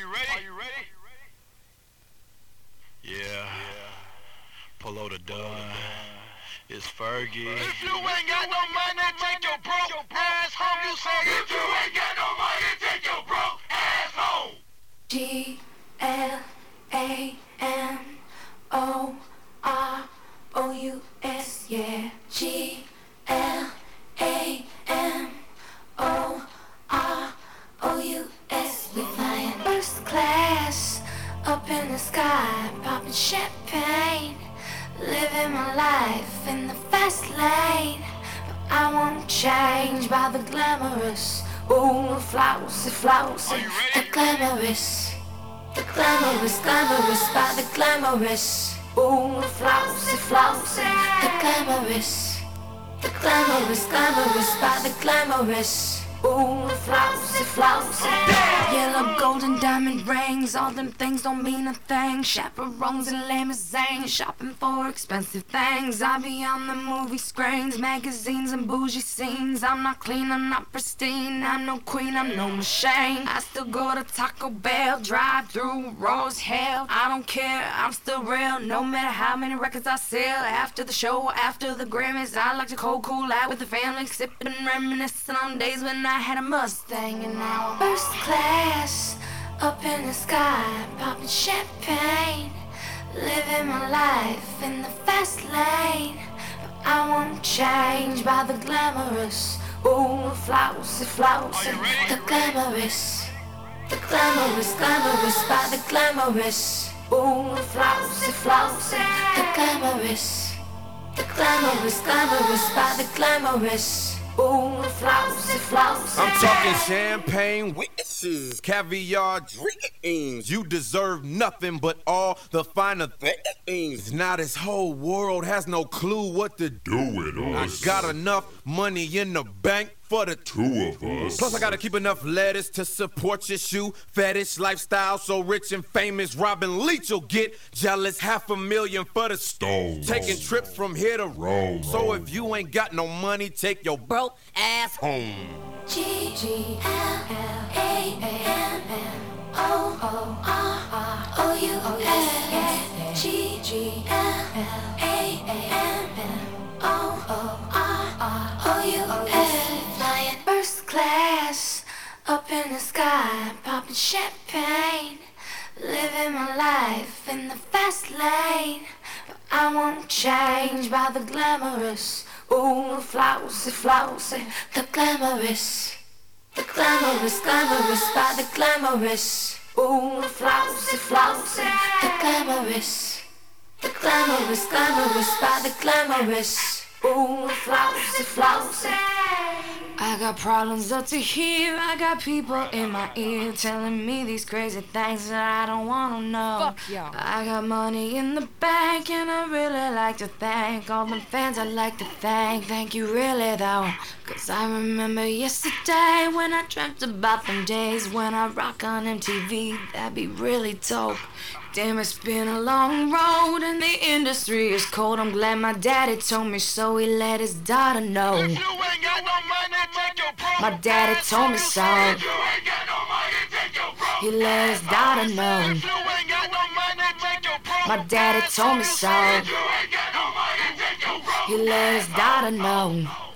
you ready? Are you ready? Yeah. Polow da Don. It's Fergie. If you ain't got no money, take your broke ass home. You say if you ain't got no money, take your broke ass home. G L A M O R O U S, yeah. G champagne, living my life in the fast lane. But I won't change by the glamorous. Ooh, flousy, flousy, the glamorous. The glamorous, glamorous by the glamorous. Ooh, flousy, flousy, the glamorous. The glamorous, glamorous by the glamorous. Ooh, flousy, flousy. Diamond rings. All them things don't mean a thing. Chaperones and limousines. Shopping for expensive things. I be on the movie screens, magazines, and bougie scenes. I'm not clean, I'm not pristine. I'm no queen, I'm no machine. I still go to Taco Bell, drive through Rose Hell. I don't care, I'm still real. No matter how many records I sell. After the show, after the Grammys, I like to cold cool out with the family, sipping reminiscing on days when I had a Mustang and now I'm first class up in the sky, popping champagne, living my life in the fast lane. But I won't change by the glamorous. Ooh, flousy, flousy, the glamorous, the glamorous, glamorous by the glamorous. Ooh, flousy, flousy, the glamorous, the glamorous, glamorous by the glamorous. Ooh, flousy, flousy. I'm talking champagne witnesses, caviar dreams. You deserve nothing but all the finer things. Now this whole world has no clue what to do with us. I got enough money in the bank for the two of us. Plus, I gotta keep enough lettuce to support your shoe fetish lifestyle. So rich and famous, Robin Leach will get jealous. Half a million for the stone. Taking trips from here to Rome. So if you ain't got no money, take your broke ass home. G G L L A M M O O R R O U S G G L L A M M O O champagne, living my life in the fast lane. But I won't change by the glamorous. Ooh, flousy, flousy, the glamorous. The glamorous, glamorous by the glamorous. Ooh, flousy, flousy, the glamorous. The glamorous, glamorous by the glamorous. Ooh, flousy, flousy. I got problems up to here. I got people in my ear telling me these crazy things that I don't wanna know. I got money in the bank and I really like to thank all my fans. I like to thank, thank you really though. Cause I remember yesterday when I dreamt about them days when I rock on MTV. That'd be really dope. Damn, it's been a long road and the industry is cold. I'm glad my daddy told me so. He let his daughter know. If you ain't got no money, take your broke My daddy told me so. If you ain't got no money, take your broke He let his daughter know. If you ain't got no money, take your broke My daddy told me so. If you ain't got no money, take your broke He let his daughter know.